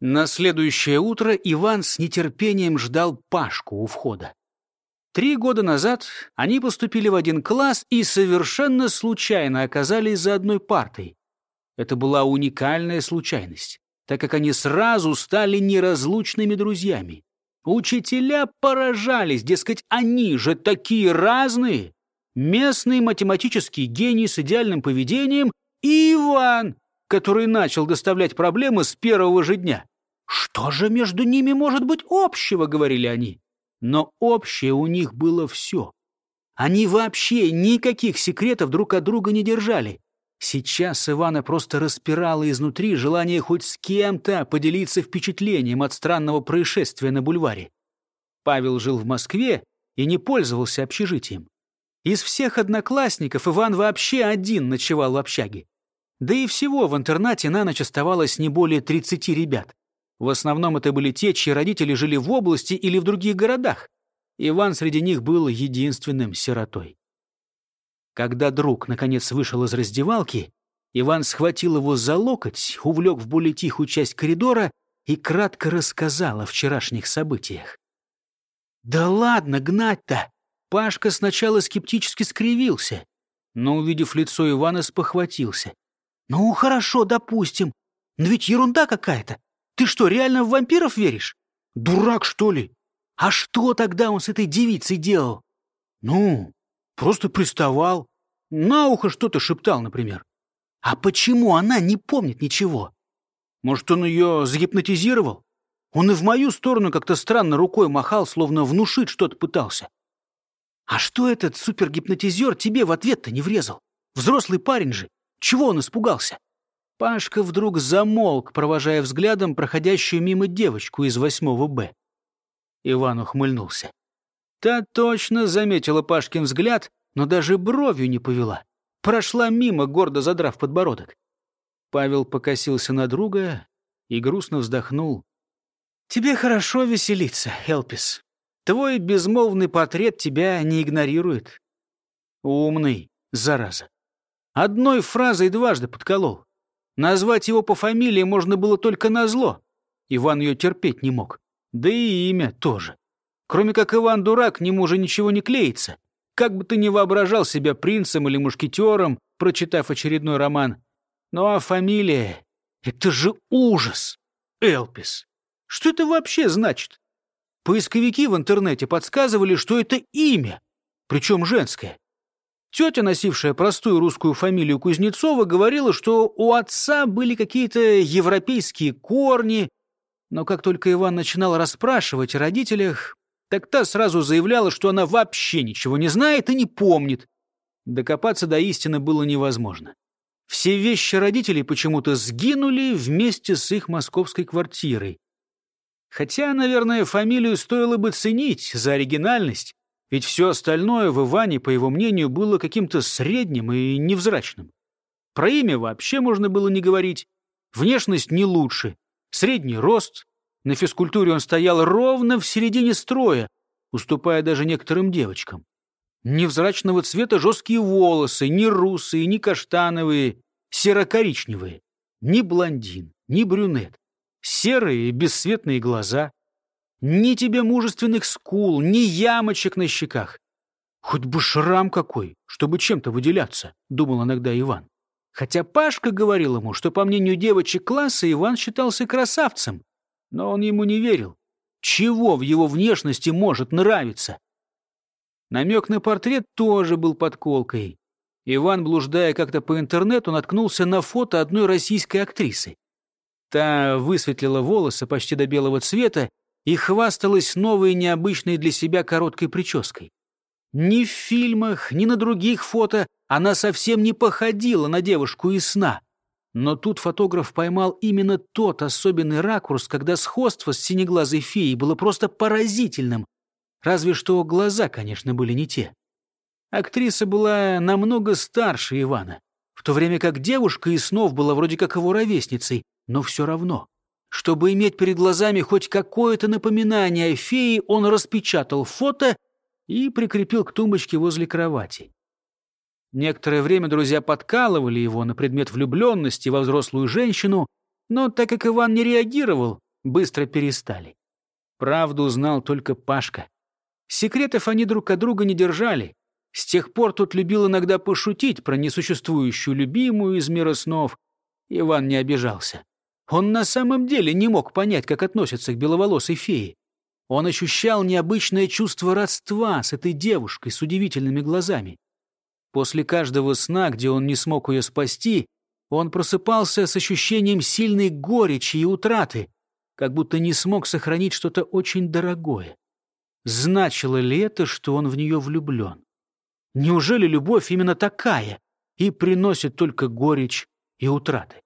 На следующее утро Иван с нетерпением ждал Пашку у входа. Три года назад они поступили в один класс и совершенно случайно оказались за одной партой. Это была уникальная случайность, так как они сразу стали неразлучными друзьями. Учителя поражались, дескать, они же такие разные. Местный математический гений с идеальным поведением и Иван, который начал доставлять проблемы с первого же дня. «Что же между ними может быть общего?» — говорили они. Но общее у них было все. Они вообще никаких секретов друг от друга не держали. Сейчас Ивана просто распирало изнутри желание хоть с кем-то поделиться впечатлением от странного происшествия на бульваре. Павел жил в Москве и не пользовался общежитием. Из всех одноклассников Иван вообще один ночевал в общаге. Да и всего в интернате на ночь оставалось не более 30 ребят. В основном это были те, чьи родители жили в области или в других городах. Иван среди них был единственным сиротой. Когда друг, наконец, вышел из раздевалки, Иван схватил его за локоть, увлек в более тихую часть коридора и кратко рассказал о вчерашних событиях. «Да ладно гнать-то!» Пашка сначала скептически скривился, но, увидев лицо Ивана, спохватился. «Ну, хорошо, допустим. Но ведь ерунда какая-то. Ты что, реально в вампиров веришь? Дурак, что ли? А что тогда он с этой девицей делал? Ну, просто приставал. На ухо что-то шептал, например. А почему она не помнит ничего? Может, он ее загипнотизировал? Он и в мою сторону как-то странно рукой махал, словно внушить что-то пытался. А что этот супергипнотизер тебе в ответ-то не врезал? Взрослый парень же. Чего он испугался? Пашка вдруг замолк, провожая взглядом проходящую мимо девочку из восьмого Б. Иван ухмыльнулся. Та точно заметила Пашкин взгляд, но даже бровью не повела. Прошла мимо, гордо задрав подбородок. Павел покосился на друга и грустно вздохнул. «Тебе хорошо веселиться, Элпис. Твой безмолвный портрет тебя не игнорирует. Умный, зараза. Одной фразой дважды подколол. Назвать его по фамилии можно было только на зло. Иван ее терпеть не мог. Да и имя тоже. Кроме как Иван Дурак, к нему уже ничего не клеится. Как бы ты ни воображал себя принцем или мушкетером, прочитав очередной роман. Ну а фамилия — это же ужас! Элпис. Что это вообще значит? Поисковики в интернете подсказывали, что это имя, причем женское. Тетя, носившая простую русскую фамилию Кузнецова, говорила, что у отца были какие-то европейские корни, но как только Иван начинал расспрашивать о родителях, так та сразу заявляла, что она вообще ничего не знает и не помнит. Докопаться до истины было невозможно. Все вещи родителей почему-то сгинули вместе с их московской квартирой. Хотя, наверное, фамилию стоило бы ценить за оригинальность. Ведь все остальное в Иване, по его мнению, было каким-то средним и невзрачным. Про имя вообще можно было не говорить. Внешность не лучше. Средний рост. На физкультуре он стоял ровно в середине строя, уступая даже некоторым девочкам. Невзрачного цвета жесткие волосы, ни русые, ни каштановые, серо-коричневые. Ни блондин, ни брюнет. Серые бесцветные глаза, ни тебе мужественных скул, ни ямочек на щеках. Хоть бы шрам какой, чтобы чем-то выделяться, думал иногда Иван. Хотя Пашка говорил ему, что, по мнению девочек класса, Иван считался красавцем. Но он ему не верил. Чего в его внешности может нравиться? Намек на портрет тоже был подколкой. Иван, блуждая как-то по интернету, наткнулся на фото одной российской актрисы. Та высветлила волосы почти до белого цвета и хвасталась новой необычной для себя короткой прической. Ни в фильмах, ни на других фото она совсем не походила на девушку из сна. Но тут фотограф поймал именно тот особенный ракурс, когда сходство с синеглазой феей было просто поразительным. Разве что глаза, конечно, были не те. Актриса была намного старше Ивана, в то время как девушка из снов была вроде как его ровесницей, но все равно. Чтобы иметь перед глазами хоть какое-то напоминание о фее, он распечатал фото и прикрепил к тумбочке возле кровати. Некоторое время друзья подкалывали его на предмет влюбленности во взрослую женщину, но так как Иван не реагировал, быстро перестали. Правду знал только Пашка. Секретов они друг от друга не держали. С тех пор тот любил иногда пошутить про несуществующую любимую из мира снов. Иван не обижался. Он на самом деле не мог понять, как относятся к беловолосой фее. Он ощущал необычное чувство родства с этой девушкой с удивительными глазами. После каждого сна, где он не смог ее спасти, он просыпался с ощущением сильной горечи и утраты, как будто не смог сохранить что-то очень дорогое. Значило ли это, что он в нее влюблен? Неужели любовь именно такая и приносит только горечь и утраты?